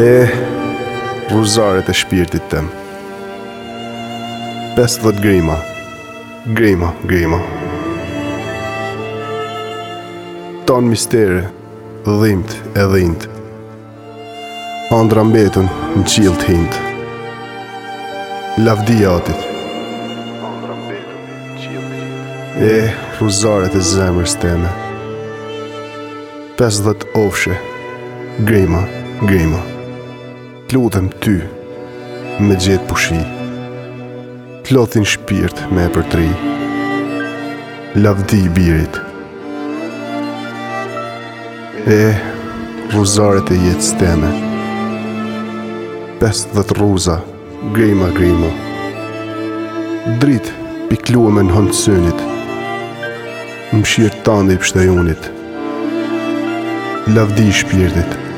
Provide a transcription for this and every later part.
شپ دسلت game game game تن رمتن جھیل تھین لفی آزلت اوپشے گی ما گیم وپ تھی مجھ پشی لو تنش پیر میٹ تر لفدی پیر زاڑ تین روزہ گیما گیم دکل سیون شاند لفدیش پیر د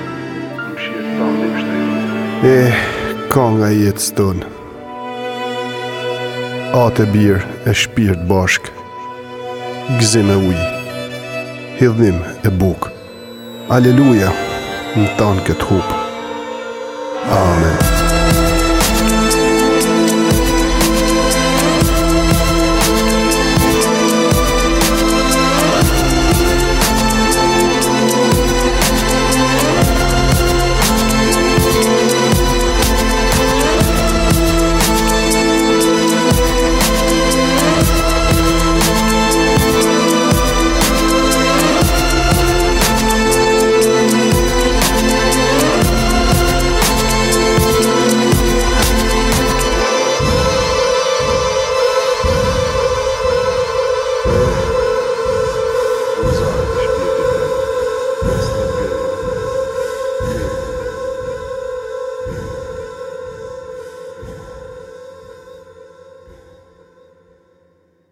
اے کانگے بھڑ اے بھٹ باشک گزے میو مکوان